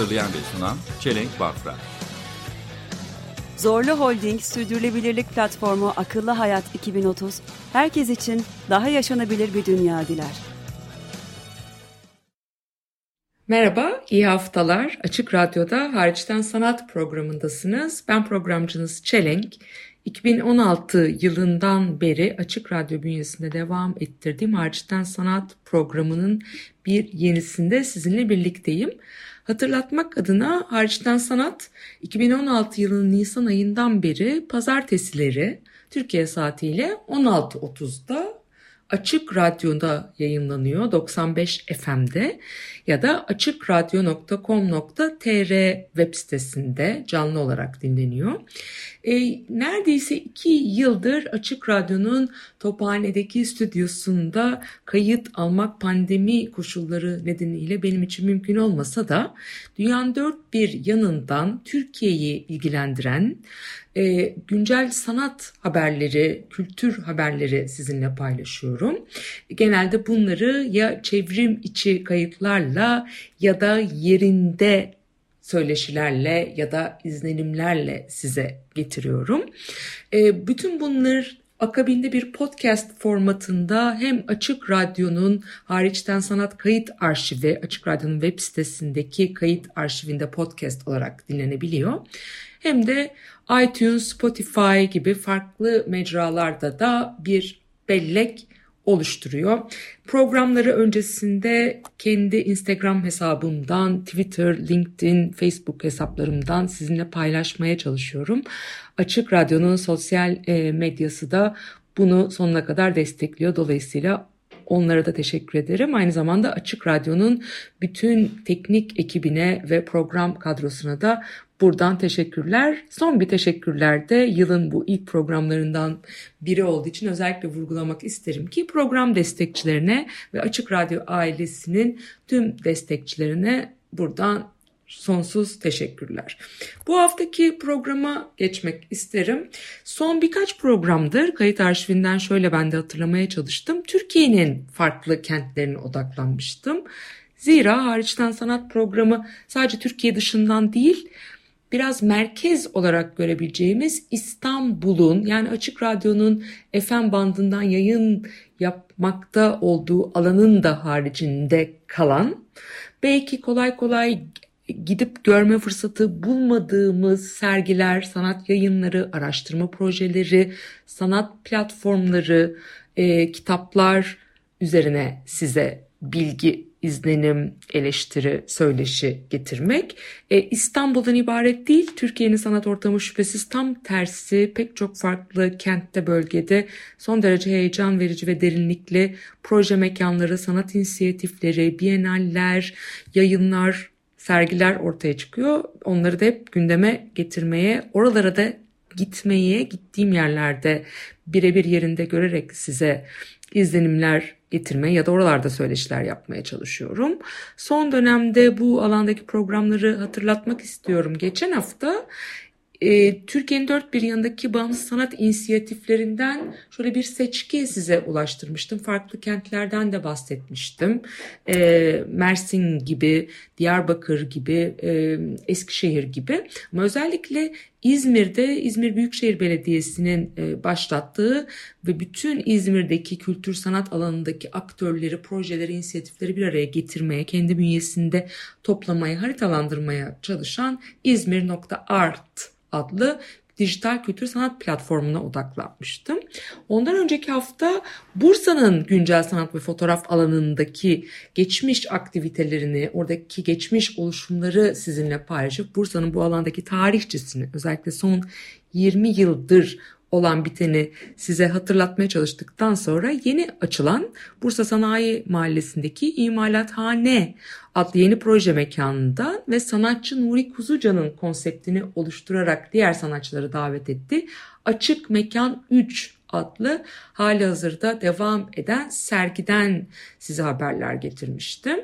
Hazırlayan ve sunan Çelenk Bafra. Zorlu Holding Sürdürülebilirlik Platformu Akıllı Hayat 2030, herkes için daha yaşanabilir bir dünya diler. Merhaba, iyi haftalar. Açık Radyo'da Hariçten Sanat programındasınız. Ben programcınız Çelenk. 2016 yılından beri Açık Radyo bünyesinde devam ettirdiğim Hariçten Sanat programının bir yenisinde sizinle birlikteyim. Hatırlatmak adına Hariçten Sanat 2016 yılının Nisan ayından beri pazartesileri Türkiye saatiyle 16.30'da Açık Radyo'da yayınlanıyor 95 FM'de ya da açıkradyo.com.tr web sitesinde canlı olarak dinleniyor. E, neredeyse iki yıldır Açık Radyo'nun Tophane'deki stüdyosunda kayıt almak pandemi koşulları nedeniyle benim için mümkün olmasa da dünyanın dört bir yanından Türkiye'yi ilgilendiren e, güncel sanat haberleri, kültür haberleri sizinle paylaşıyorum. Genelde bunları ya çevrim içi kayıtlarla ya da yerinde söyleşilerle ya da izlenimlerle size getiriyorum. E, bütün bunlar Akabinde bir podcast formatında hem Açık Radyo'nun hariçten sanat kayıt arşivi, Açık Radyo'nun web sitesindeki kayıt arşivinde podcast olarak dinlenebiliyor. Hem de iTunes, Spotify gibi farklı mecralarda da bir bellek oluşturuyor. Programları öncesinde kendi Instagram hesabımdan, Twitter, LinkedIn, Facebook hesaplarımdan sizinle paylaşmaya çalışıyorum. Açık Radyo'nun sosyal e, medyası da bunu sonuna kadar destekliyor. Dolayısıyla Onlara da teşekkür ederim. Aynı zamanda Açık Radyo'nun bütün teknik ekibine ve program kadrosuna da buradan teşekkürler. Son bir teşekkürler de yılın bu ilk programlarından biri olduğu için özellikle vurgulamak isterim ki program destekçilerine ve Açık Radyo ailesinin tüm destekçilerine buradan sonsuz teşekkürler. Bu haftaki programa geçmek isterim. Son birkaç programdır kayıt arşivinden şöyle ben de hatırlamaya çalıştım. Türkiye'nin farklı kentlerine odaklanmıştım. Zira hariçten sanat programı sadece Türkiye dışından değil biraz merkez olarak görebileceğimiz İstanbul'un yani Açık Radyo'nun FM bandından yayın yapmakta olduğu alanın da haricinde kalan belki kolay kolay gidip görme fırsatı bulmadığımız sergiler, sanat yayınları, araştırma projeleri, sanat platformları, e, kitaplar üzerine size bilgi, izlenim, eleştiri, söyleşi getirmek. E, İstanbul'dan ibaret değil, Türkiye'nin sanat ortamı şüphesiz tam tersi pek çok farklı kentte, bölgede son derece heyecan verici ve derinlikli proje mekanları, sanat inisiyatifleri, bienaller, yayınlar, sergiler ortaya çıkıyor. Onları da hep gündeme getirmeye, oralara da gitmeye, gittiğim yerlerde birebir yerinde görerek size izlenimler getirmeye ya da oralarda söyleşiler yapmaya çalışıyorum. Son dönemde bu alandaki programları hatırlatmak istiyorum. Geçen hafta e, Türkiye'nin dört bir yanındaki bağımsız sanat inisiyatiflerinden şöyle bir seçki size ulaştırmıştım. Farklı kentlerden de bahsetmiştim. E, Mersin gibi, Diyarbakır gibi, e, Eskişehir gibi. Ama özellikle İzmir'de İzmir Büyükşehir Belediyesi'nin e, başlattığı ve bütün İzmir'deki kültür sanat alanındaki aktörleri, projeleri, inisiyatifleri bir araya getirmeye, kendi bünyesinde toplamaya, haritalandırmaya çalışan İzmir.art adlı dijital kültür sanat platformuna odaklanmıştım. Ondan önceki hafta Bursa'nın güncel sanat ve fotoğraf alanındaki geçmiş aktivitelerini, oradaki geçmiş oluşumları sizinle paylaşıp Bursa'nın bu alandaki tarihçisini özellikle son 20 yıldır olan biteni size hatırlatmaya çalıştıktan sonra yeni açılan Bursa Sanayi Mahallesi'ndeki İmalathane adlı yeni proje mekanında ve sanatçı Nuri Kuzuca'nın konseptini oluşturarak diğer sanatçıları davet etti. Açık Mekan 3 adlı hali hazırda devam eden sergiden size haberler getirmiştim.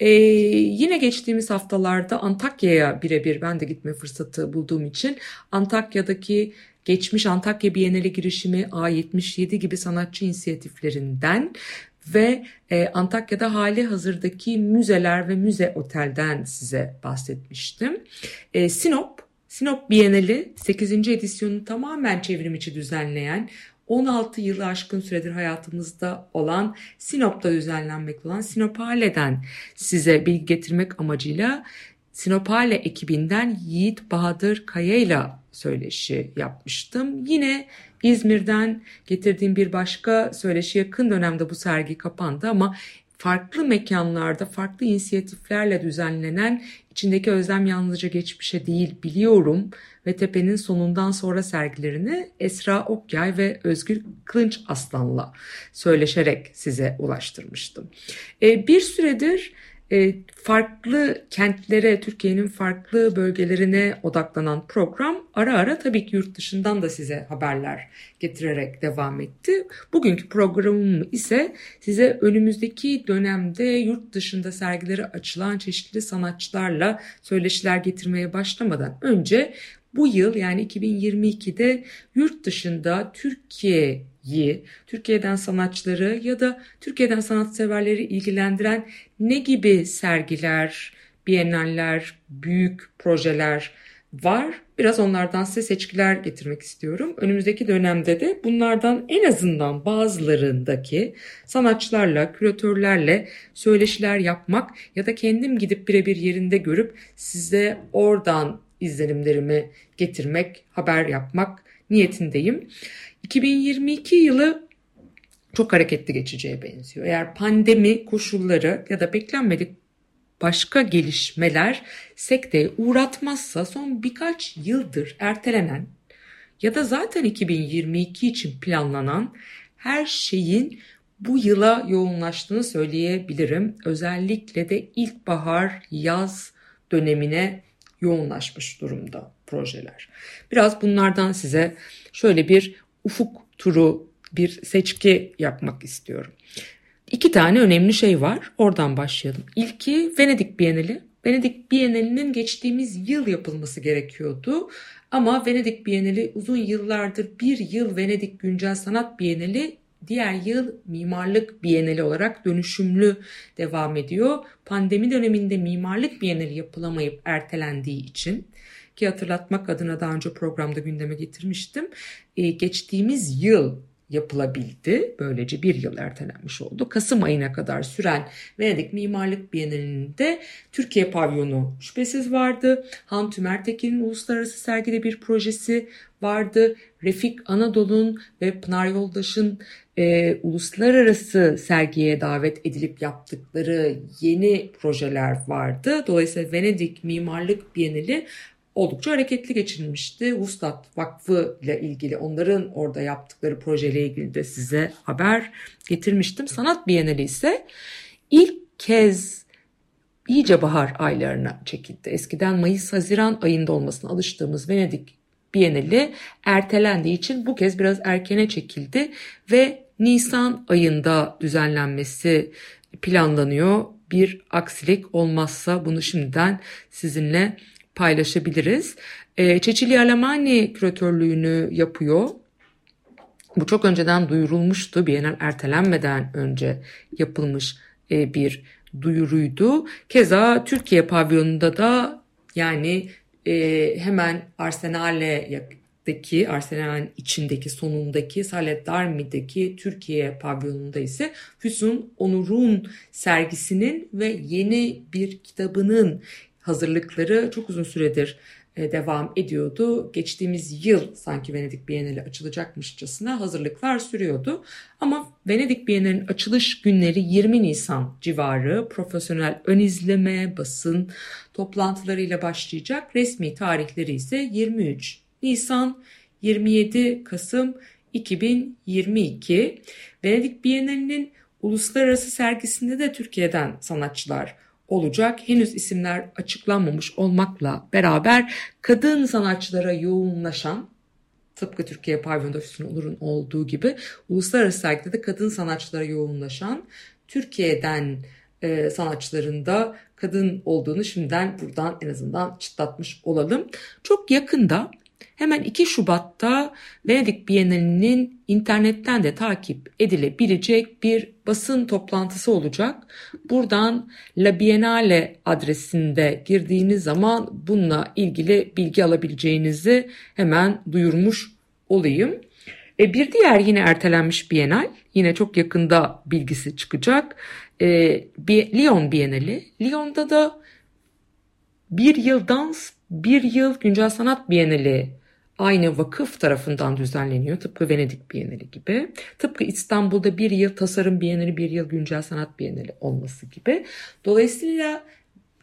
Ee, yine geçtiğimiz haftalarda Antakya'ya birebir ben de gitme fırsatı bulduğum için Antakya'daki geçmiş Antakya Bienali girişimi A77 gibi sanatçı inisiyatiflerinden ve e, Antakya'da hali hazırdaki müzeler ve müze otelden size bahsetmiştim. E, Sinop, Sinop Bienali 8. edisyonu tamamen çevrim içi düzenleyen 16 yılı aşkın süredir hayatımızda olan Sinop'ta düzenlenmekte olan Sinopale'den size bilgi getirmek amacıyla Sinopale ekibinden Yiğit Bahadır Kaya ile söyleşi yapmıştım. Yine İzmir'den getirdiğim bir başka söyleşi yakın dönemde bu sergi kapandı ama farklı mekanlarda farklı inisiyatiflerle düzenlenen içindeki özlem yalnızca geçmişe değil biliyorum ve Tepe'nin sonundan sonra sergilerini Esra Okyay ve Özgür Kılınç Aslan'la söyleşerek size ulaştırmıştım. Ee, bir süredir e, farklı kentlere, Türkiye'nin farklı bölgelerine odaklanan program ara ara tabii ki yurt dışından da size haberler getirerek devam etti. Bugünkü programım ise size önümüzdeki dönemde yurt dışında sergileri açılan çeşitli sanatçılarla söyleşiler getirmeye başlamadan önce bu yıl yani 2022'de yurt dışında Türkiye'yi, Türkiye'den sanatçıları ya da Türkiye'den sanatseverleri ilgilendiren ne gibi sergiler, bienaller, büyük projeler var. Biraz onlardan size seçkiler getirmek istiyorum. Önümüzdeki dönemde de bunlardan en azından bazılarındaki sanatçılarla, küratörlerle söyleşiler yapmak ya da kendim gidip birebir yerinde görüp size oradan izlenimlerimi getirmek, haber yapmak niyetindeyim. 2022 yılı çok hareketli geçeceğe benziyor. Eğer pandemi koşulları ya da beklenmedik başka gelişmeler sekteye uğratmazsa son birkaç yıldır ertelenen ya da zaten 2022 için planlanan her şeyin bu yıla yoğunlaştığını söyleyebilirim. Özellikle de ilkbahar, yaz dönemine yoğunlaşmış durumda projeler. Biraz bunlardan size şöyle bir ufuk turu, bir seçki yapmak istiyorum. İki tane önemli şey var. Oradan başlayalım. İlki Venedik Bienali. Venedik Bienali'nin geçtiğimiz yıl yapılması gerekiyordu. Ama Venedik Bienali uzun yıllardır bir yıl Venedik Güncel Sanat Bienali diğer yıl mimarlık bienali olarak dönüşümlü devam ediyor. Pandemi döneminde mimarlık bienali yapılamayıp ertelendiği için ki hatırlatmak adına daha önce programda gündeme getirmiştim. Ee, geçtiğimiz yıl yapılabildi. Böylece bir yıl ertelenmiş oldu. Kasım ayına kadar süren Venedik Mimarlık Bienalinde Türkiye pavyonu şüphesiz vardı. Han Tümertekin'in uluslararası sergide bir projesi vardı. Refik Anadolu'nun ve Pınar Yoldaş'ın e, uluslararası sergiye davet edilip yaptıkları yeni projeler vardı. Dolayısıyla Venedik Mimarlık Bienali oldukça hareketli geçirilmişti. Ustad Vakfı ile ilgili onların orada yaptıkları projeyle ilgili de size haber getirmiştim. Sanat Bienali ise ilk kez iyice bahar aylarına çekildi. Eskiden Mayıs-Haziran ayında olmasına alıştığımız Venedik Bienali ertelendiği için bu kez biraz erkene çekildi ve Nisan ayında düzenlenmesi planlanıyor. Bir aksilik olmazsa bunu şimdiden sizinle paylaşabiliriz. E, Çeçili Alemani küratörlüğünü yapıyor. Bu çok önceden duyurulmuştu. Bienal ertelenmeden önce yapılmış e, bir duyuruydu. Keza Türkiye pavyonunda da yani e, hemen Arsenal'deki Arsenal'in içindeki sonundaki Salet Darmi'deki Türkiye pavyonunda ise Füsun Onur'un sergisinin ve yeni bir kitabının hazırlıkları çok uzun süredir e, devam ediyordu. Geçtiğimiz yıl sanki Venedik Bienali açılacakmışçasına hazırlıklar sürüyordu. Ama Venedik Bienali'nin açılış günleri 20 Nisan civarı profesyonel ön izleme, basın toplantılarıyla başlayacak. Resmi tarihleri ise 23 Nisan, 27 Kasım 2022. Venedik Bienalinin uluslararası sergisinde de Türkiye'den sanatçılar olacak. Henüz isimler açıklanmamış olmakla beraber kadın sanatçılara yoğunlaşan tıpkı Türkiye Pavyon'da Füsun Olur'un olduğu gibi uluslararası sergide de kadın sanatçılara yoğunlaşan Türkiye'den e, sanatçıların da kadın olduğunu şimdiden buradan en azından çıtlatmış olalım. Çok yakında hemen 2 Şubat'ta Venedik Bienalinin internetten de takip edilebilecek bir basın toplantısı olacak. Buradan La Biennale adresinde girdiğiniz zaman bununla ilgili bilgi alabileceğinizi hemen duyurmuş olayım. E, bir diğer yine ertelenmiş Bienal, yine çok yakında bilgisi çıkacak. E, Lyon Bienali. Lyon'da da bir yıl dans, bir yıl güncel sanat Bienali aynı vakıf tarafından düzenleniyor. Tıpkı Venedik Bienali gibi. Tıpkı İstanbul'da bir yıl tasarım Bienali, bir yıl güncel sanat Bienali olması gibi. Dolayısıyla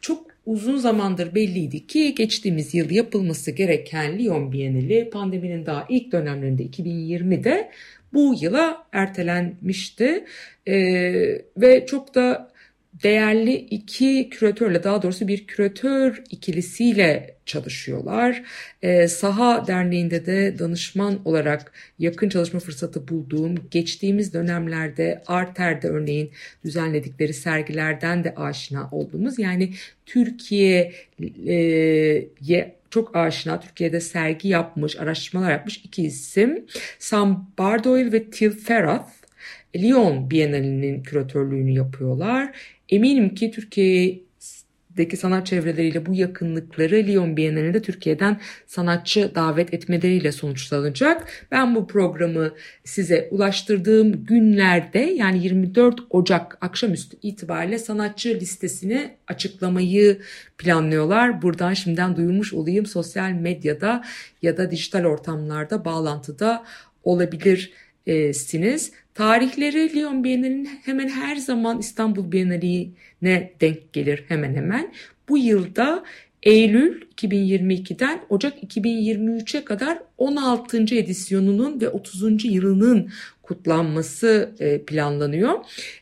çok uzun zamandır belliydi ki geçtiğimiz yıl yapılması gereken Lyon Bienali pandeminin daha ilk dönemlerinde 2020'de bu yıla ertelenmişti. Ee, ve çok da değerli iki küratörle daha doğrusu bir küratör ikilisiyle çalışıyorlar. Ee, Saha Derneği'nde de danışman olarak yakın çalışma fırsatı bulduğum geçtiğimiz dönemlerde Arter'de örneğin düzenledikleri sergilerden de aşina olduğumuz yani Türkiye'ye çok aşina Türkiye'de sergi yapmış, araştırmalar yapmış iki isim Sam Bardoyle ve Til Ferrath Lyon Bienalinin küratörlüğünü yapıyorlar. Eminim ki Türkiye'deki sanat çevreleriyle bu yakınlıkları Lyon Bienalinde Türkiye'den sanatçı davet etmeleriyle sonuçlanacak. Ben bu programı size ulaştırdığım günlerde yani 24 Ocak akşamüstü itibariyle sanatçı listesini açıklamayı planlıyorlar. Buradan şimdiden duyurmuş olayım sosyal medyada ya da dijital ortamlarda bağlantıda olabilirsiniz. Tarihleri Lyon Bienali'nin hemen her zaman İstanbul Bienali'ne denk gelir hemen hemen. Bu yılda Eylül 2022'den Ocak 2023'e kadar 16. edisyonunun ve 30. yılının kutlanması e, planlanıyor.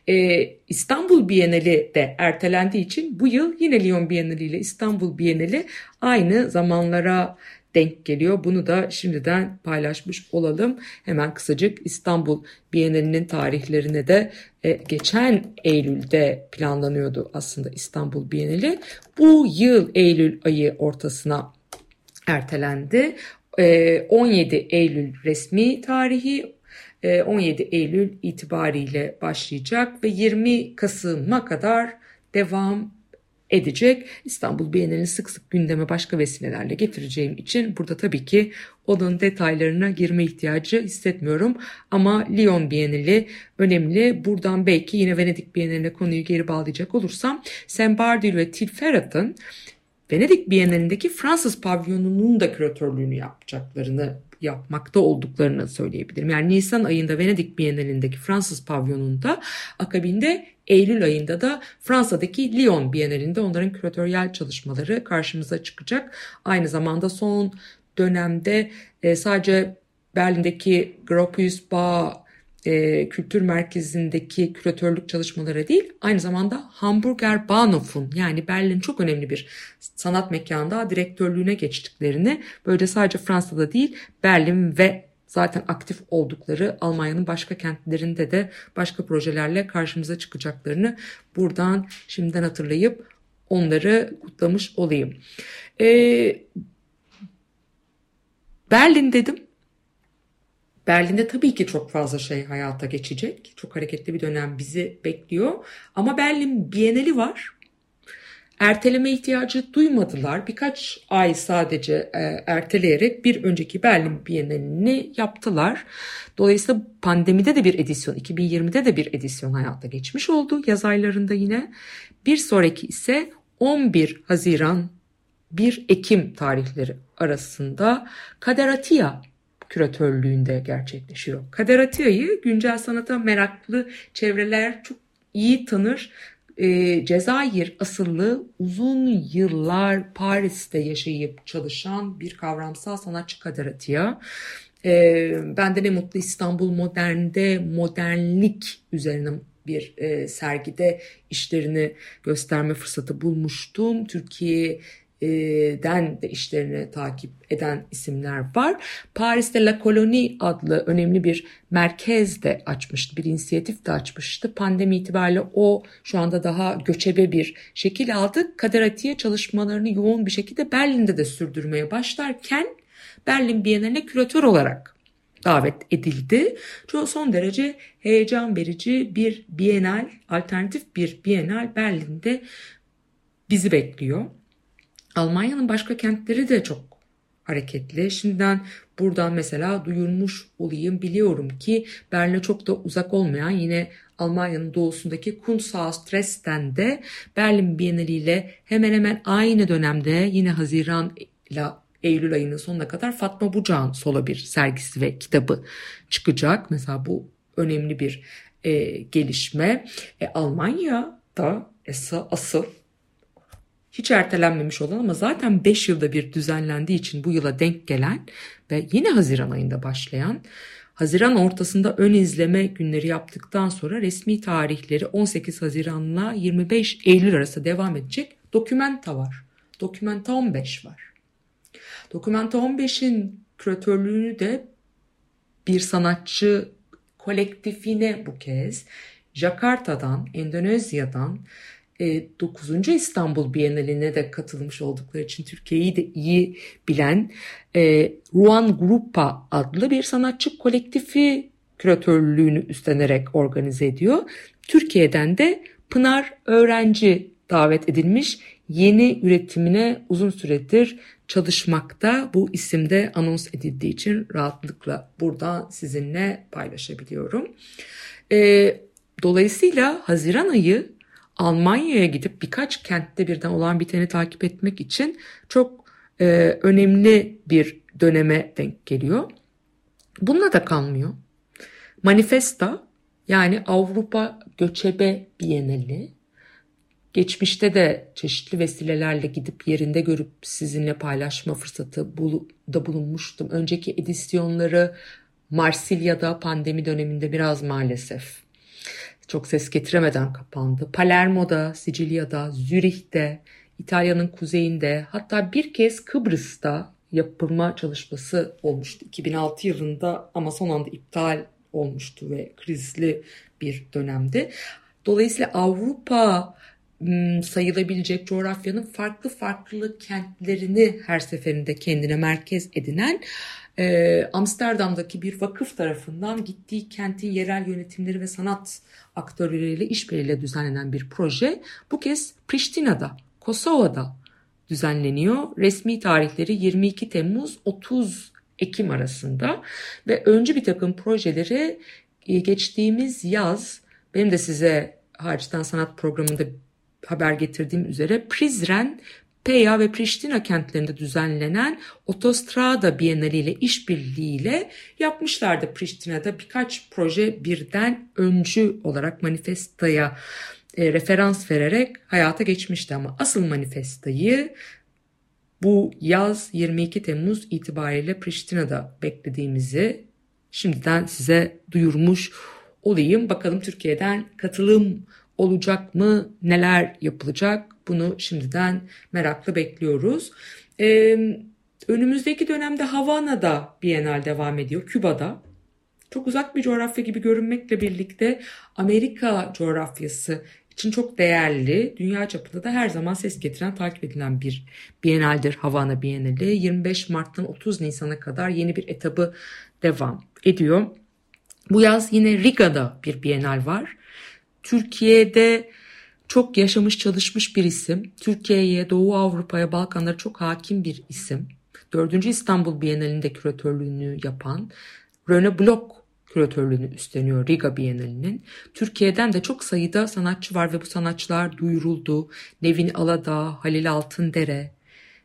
E, İstanbul Bienali de ertelendiği için bu yıl yine Lyon Bienali ile İstanbul Bienali aynı zamanlara denk geliyor. Bunu da şimdiden paylaşmış olalım. Hemen kısacık İstanbul Bienalinin tarihlerine de e, geçen Eylül'de planlanıyordu aslında İstanbul Bienali. Bu yıl Eylül ayı ortasına ertelendi. E, 17 Eylül resmi tarihi 17 e, Eylül itibariyle başlayacak ve 20 Kasım'a kadar devam edecek. İstanbul Bienalini sık sık gündeme başka vesilelerle getireceğim için burada tabii ki onun detaylarına girme ihtiyacı hissetmiyorum. Ama Lyon Bienali önemli. Buradan belki yine Venedik Bienali'ne konuyu geri bağlayacak olursam Sam Bardil ve Til Ferrat'ın Venedik Bienalindeki Fransız pavyonunun da küratörlüğünü yapacaklarını yapmakta olduklarını söyleyebilirim. Yani Nisan ayında Venedik Bienalindeki Fransız pavyonunda akabinde Eylül ayında da Fransa'daki Lyon Bienalinde onların küratöryel çalışmaları karşımıza çıkacak. Aynı zamanda son dönemde e, sadece Berlin'deki Gropius Bağ e, kültür merkezindeki küratörlük çalışmaları değil aynı zamanda Hamburger Bahnhof'un yani Berlin çok önemli bir sanat mekanında direktörlüğüne geçtiklerini böyle sadece Fransa'da değil Berlin ve zaten aktif oldukları Almanya'nın başka kentlerinde de başka projelerle karşımıza çıkacaklarını buradan şimdiden hatırlayıp onları kutlamış olayım. Ee, Berlin dedim. Berlin'de tabii ki çok fazla şey hayata geçecek. Çok hareketli bir dönem bizi bekliyor. Ama Berlin Bienali var erteleme ihtiyacı duymadılar. Birkaç ay sadece e, erteleyerek bir önceki Berlin Bienalini yaptılar. Dolayısıyla pandemide de bir edisyon, 2020'de de bir edisyon hayata geçmiş oldu yaz aylarında yine. Bir sonraki ise 11 Haziran 1 Ekim tarihleri arasında Kaderatia küratörlüğünde gerçekleşiyor. Kaderatia'yı güncel sanata meraklı çevreler çok iyi tanır e, Cezayir asıllı uzun yıllar Paris'te yaşayıp çalışan bir kavramsal sanatçı Kader Atia. E, ben de ne mutlu İstanbul Modern'de modernlik üzerine bir e, sergide işlerini gösterme fırsatı bulmuştum. Türkiye'den de işlerini takip eden isimler var. Paris'te La Colonie adlı önemli bir merkez de açmıştı, bir inisiyatif de açmıştı. Pandemi itibariyle o şu anda daha göçebe bir şekil aldı. Kader Atiye çalışmalarını yoğun bir şekilde Berlin'de de sürdürmeye başlarken Berlin Bienali'ne küratör olarak davet edildi. Çok son derece heyecan verici bir bienal, alternatif bir bienal Berlin'de bizi bekliyor. Almanya'nın başka kentleri de çok hareketli. Şimdiden buradan mesela duyurmuş olayım. Biliyorum ki Berlin'e çok da uzak olmayan yine Almanya'nın doğusundaki Kunsthaus Dresden'de Berlin Bienali ile hemen hemen aynı dönemde yine Haziran ile Eylül ayının sonuna kadar Fatma Bucak'ın solo bir sergisi ve kitabı çıkacak. Mesela bu önemli bir e, gelişme. E, Almanya'da asıl hiç ertelenmemiş olan ama zaten 5 yılda bir düzenlendiği için bu yıla denk gelen ve yine Haziran ayında başlayan Haziran ortasında ön izleme günleri yaptıktan sonra resmi tarihleri 18 Haziran'la 25 Eylül arası devam edecek Dokumenta var. Dokumenta 15 var. Dokumenta 15'in küratörlüğünü de bir sanatçı kolektifine bu kez Jakarta'dan, Endonezya'dan 9. İstanbul Bienali'ne de katılmış oldukları için Türkiye'yi de iyi bilen e, Ruan Grupa adlı bir sanatçı kolektifi küratörlüğünü üstlenerek organize ediyor. Türkiye'den de Pınar Öğrenci davet edilmiş yeni üretimine uzun süredir çalışmakta. Bu isimde anons edildiği için rahatlıkla buradan sizinle paylaşabiliyorum. E, dolayısıyla Haziran ayı Almanya'ya gidip birkaç kentte birden olan biteni takip etmek için çok e, önemli bir döneme denk geliyor. Bununla da kalmıyor. Manifesta yani Avrupa Göçebe Bienali geçmişte de çeşitli vesilelerle gidip yerinde görüp sizinle paylaşma fırsatı da bulunmuştum. Önceki edisyonları Marsilya'da pandemi döneminde biraz maalesef çok ses getiremeden kapandı. Palermo'da, Sicilya'da, Zürih'te, İtalya'nın kuzeyinde hatta bir kez Kıbrıs'ta yapılma çalışması olmuştu 2006 yılında ama son anda iptal olmuştu ve krizli bir dönemdi. Dolayısıyla Avrupa sayılabilecek coğrafyanın farklı farklı kentlerini her seferinde kendine merkez edinen Amsterdam'daki bir vakıf tarafından gittiği kentin yerel yönetimleri ve sanat aktörleriyle işbirliğiyle düzenlenen bir proje bu kez Priştina'da, Kosova'da düzenleniyor. Resmi tarihleri 22 Temmuz 30 Ekim arasında ve öncü bir takım projeleri geçtiğimiz yaz benim de size Harçtan Sanat programında haber getirdiğim üzere Prizren Peya ve Priştina kentlerinde düzenlenen Otostrada Bienali ile işbirliğiyle yapmışlardı Priştina'da birkaç proje birden öncü olarak manifestaya e, referans vererek hayata geçmişti ama asıl manifestayı bu yaz 22 Temmuz itibariyle Priştina'da beklediğimizi şimdiden size duyurmuş olayım. Bakalım Türkiye'den katılım olacak mı? Neler yapılacak? Bunu şimdiden merakla bekliyoruz. Ee, önümüzdeki dönemde Havana'da Bienal devam ediyor. Küba'da. Çok uzak bir coğrafya gibi görünmekle birlikte Amerika coğrafyası için çok değerli, dünya çapında da her zaman ses getiren, takip edilen bir Bienaldir Havana Bienali. 25 Mart'tan 30 Nisan'a kadar yeni bir etabı devam ediyor. Bu yaz yine Riga'da bir Bienal var. Türkiye'de çok yaşamış çalışmış bir isim. Türkiye'ye, Doğu Avrupa'ya, Balkanlara çok hakim bir isim. 4. İstanbul Bienalinde küratörlüğünü yapan Rene Block küratörlüğünü üstleniyor Riga Bienalinin. Türkiye'den de çok sayıda sanatçı var ve bu sanatçılar duyuruldu. Nevin Aladağ, Halil Altındere,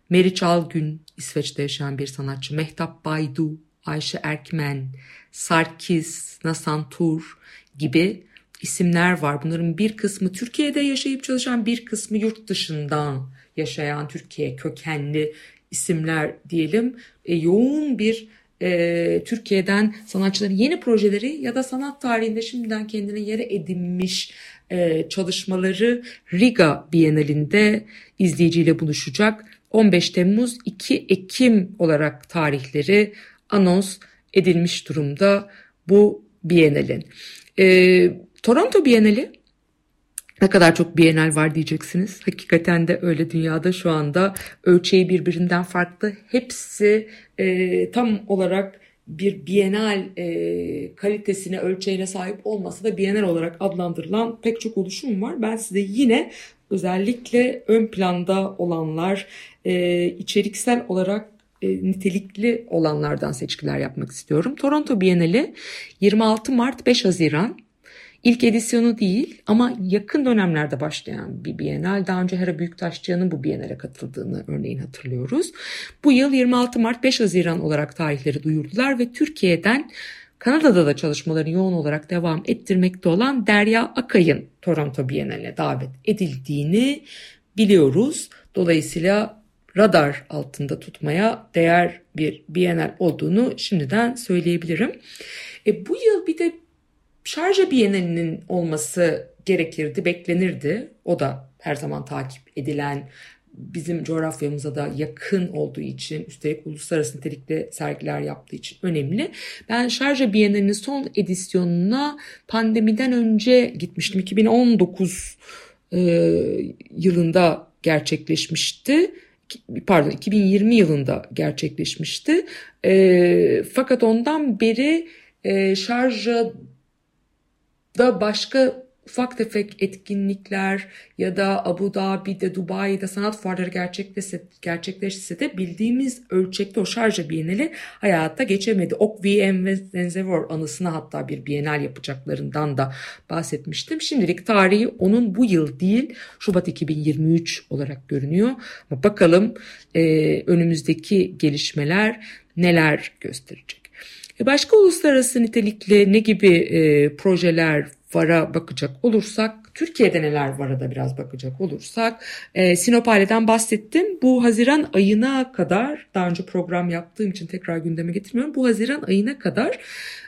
Meriç Algün, İsveç'te yaşayan bir sanatçı, Mehtap Baydu, Ayşe Erkmen, Sarkis, Nasan Tur gibi isimler var. Bunların bir kısmı Türkiye'de yaşayıp çalışan bir kısmı yurt dışından yaşayan Türkiye kökenli isimler diyelim. E, yoğun bir e, Türkiye'den sanatçıların yeni projeleri ya da sanat tarihinde şimdiden kendine yere edinmiş e, çalışmaları Riga Bienalinde izleyiciyle buluşacak. 15 Temmuz 2 Ekim olarak tarihleri anons edilmiş durumda bu Bienalin. E, Toronto Bienali ne kadar çok Bienal var diyeceksiniz. Hakikaten de öyle dünyada şu anda ölçeği birbirinden farklı. Hepsi e, tam olarak bir bienal e, kalitesine, ölçeğine sahip olmasa da bienal olarak adlandırılan pek çok oluşum var. Ben size yine özellikle ön planda olanlar, e, içeriksel olarak e, nitelikli olanlardan seçkiler yapmak istiyorum. Toronto Bienali 26 Mart 5 Haziran İlk edisyonu değil ama yakın dönemlerde başlayan bir Bienal. Daha önce Hera Büyüktaşçıyan'ın bu Bienal'e katıldığını örneğin hatırlıyoruz. Bu yıl 26 Mart 5 Haziran olarak tarihleri duyurdular ve Türkiye'den Kanada'da da çalışmaları yoğun olarak devam ettirmekte olan Derya Akay'ın Toronto Bienal'e davet edildiğini biliyoruz. Dolayısıyla radar altında tutmaya değer bir Bienal olduğunu şimdiden söyleyebilirim. E, bu yıl bir de Şarja Bienalinin olması gerekirdi, beklenirdi. O da her zaman takip edilen, bizim coğrafyamıza da yakın olduğu için, üstelik uluslararası nitelikli sergiler yaptığı için önemli. Ben Şarja Bienalinin son edisyonuna pandemiden önce gitmiştim. 2019 e, yılında gerçekleşmişti pardon 2020 yılında gerçekleşmişti. E, fakat ondan beri e, Şarja da başka ufak tefek etkinlikler ya da Abu Dhabi'de, Dubai'de sanat fuarları gerçekleşse, gerçekleşse de bildiğimiz ölçekte o şarja bienali hayatta geçemedi. Ok VM ve Zenzevor anısına hatta bir bienal yapacaklarından da bahsetmiştim. Şimdilik tarihi onun bu yıl değil Şubat 2023 olarak görünüyor. Ama bakalım e, önümüzdeki gelişmeler neler gösterecek. E, başka uluslararası nitelikli ne gibi e, projeler vara bakacak olursak Türkiye'de neler vara da biraz bakacak olursak e, Sinopale'den bahsettim. Bu Haziran ayına kadar daha önce program yaptığım için tekrar gündeme getirmiyorum. Bu Haziran ayına kadar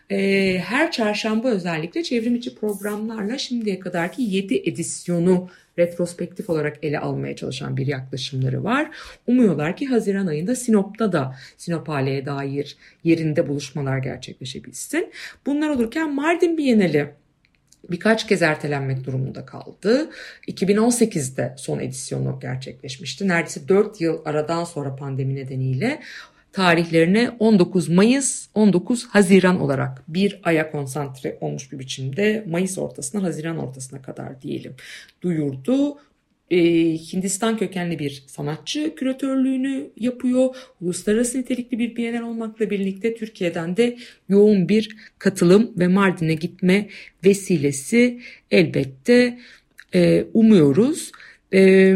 e, her çarşamba özellikle çevrim içi programlarla şimdiye kadarki 7 edisyonu retrospektif olarak ele almaya çalışan bir yaklaşımları var. Umuyorlar ki Haziran ayında Sinop'ta da Sinopale'ye dair yerinde buluşmalar gerçekleşebilsin. Bunlar olurken Mardin Bienali birkaç kez ertelenmek durumunda kaldı. 2018'de son edisyonu gerçekleşmişti. Neredeyse 4 yıl aradan sonra pandemi nedeniyle tarihlerine 19 Mayıs 19 Haziran olarak bir aya konsantre olmuş bir biçimde Mayıs ortasına Haziran ortasına kadar diyelim duyurdu. Ee, Hindistan kökenli bir sanatçı küratörlüğünü yapıyor. Uluslararası nitelikli bir bienal olmakla birlikte Türkiye'den de yoğun bir katılım ve Mardin'e gitme vesilesi elbette e, umuyoruz. E,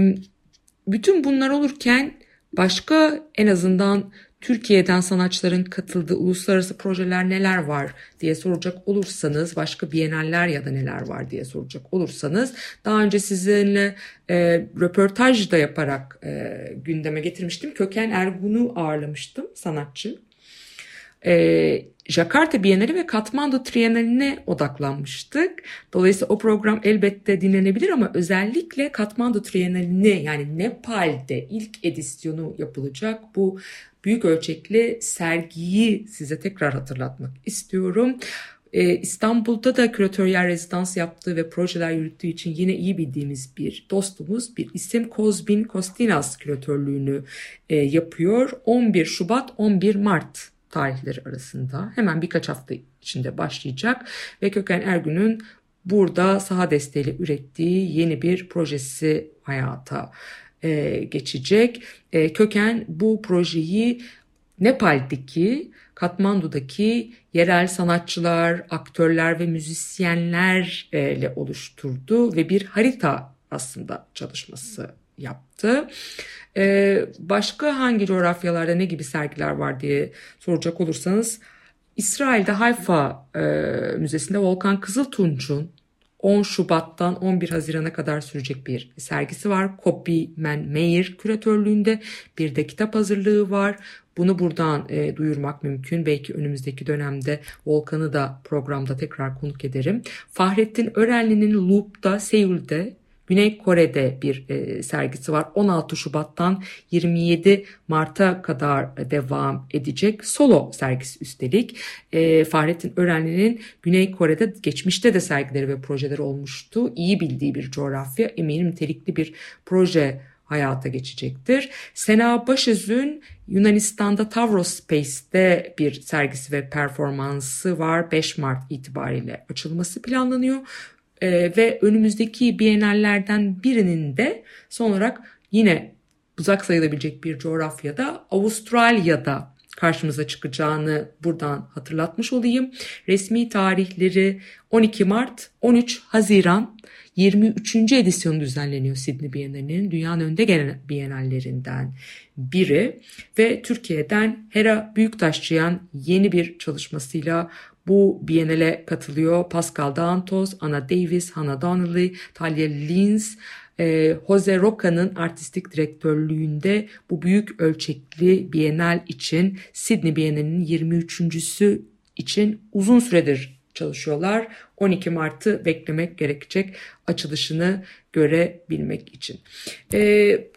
bütün bunlar olurken başka en azından Türkiye'den sanatçıların katıldığı uluslararası projeler neler var diye soracak olursanız, başka bienaller ya da neler var diye soracak olursanız, daha önce sizinle e, röportaj da yaparak e, gündeme getirmiştim. Köken Ergun'u ağırlamıştım, sanatçı. E, Jakarta Bienali ve Katmandu Triennaline odaklanmıştık. Dolayısıyla o program elbette dinlenebilir ama özellikle Katmandu Triennaline yani Nepal'de ilk edisyonu yapılacak bu büyük ölçekli sergiyi size tekrar hatırlatmak istiyorum. Ee, İstanbul'da da küratöryel rezidans yaptığı ve projeler yürüttüğü için yine iyi bildiğimiz bir dostumuz bir isim Kozbin Kostinas küratörlüğünü e, yapıyor. 11 Şubat 11 Mart tarihleri arasında hemen birkaç hafta içinde başlayacak ve Köken Ergün'ün burada saha desteğiyle ürettiği yeni bir projesi hayata e, geçecek. E, köken bu projeyi Nepal'deki Katmandu'daki yerel sanatçılar, aktörler ve müzisyenlerle oluşturdu ve bir harita aslında çalışması yaptı. Ee, başka hangi coğrafyalarda ne gibi sergiler var diye soracak olursanız İsrail'de Hayfa e, Müzesi'nde Volkan Kızıltunç'un 10 Şubat'tan 11 Haziran'a kadar sürecek bir sergisi var. Copy Man Meyer küratörlüğünde bir de kitap hazırlığı var. Bunu buradan e, duyurmak mümkün. Belki önümüzdeki dönemde Volkan'ı da programda tekrar konuk ederim. Fahrettin Örenli'nin Loop'ta Seul'de Güney Kore'de bir e, sergisi var. 16 Şubat'tan 27 Mart'a kadar devam edecek. Solo sergisi üstelik. E, Fahrettin Örenli'nin Güney Kore'de geçmişte de sergileri ve projeleri olmuştu. İyi bildiği bir coğrafya. Eminim nitelikli bir proje hayata geçecektir. Sena Başöz'ün Yunanistan'da Tavros Space'te bir sergisi ve performansı var. 5 Mart itibariyle açılması planlanıyor. Ee, ve önümüzdeki bienallerden birinin de son olarak yine uzak sayılabilecek bir coğrafyada Avustralya'da karşımıza çıkacağını buradan hatırlatmış olayım. Resmi tarihleri 12 Mart, 13 Haziran 23. edisyonu düzenleniyor Sydney Bienalinin dünyanın önde gelen bienallerinden biri ve Türkiye'den Hera Büyüktaşçıyan yeni bir çalışmasıyla bu Biennale katılıyor. Pascal Dantos, Anna Davis, Hannah Donnelly, Talia Lins, e, Jose Roca'nın artistik direktörlüğünde bu büyük ölçekli Bienal için Sydney Bienalinin 23.sü için uzun süredir çalışıyorlar. 12 Mart'ı beklemek gerekecek açılışını görebilmek için. Ee,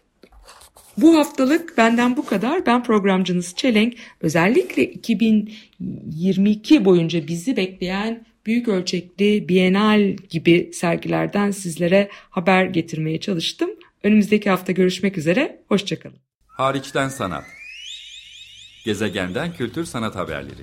bu haftalık benden bu kadar. Ben programcınız Çelenk. Özellikle 2022 boyunca bizi bekleyen büyük ölçekli Bienal gibi sergilerden sizlere haber getirmeye çalıştım. Önümüzdeki hafta görüşmek üzere. Hoşçakalın. Hariçten sanat. Gezegenden kültür sanat haberleri.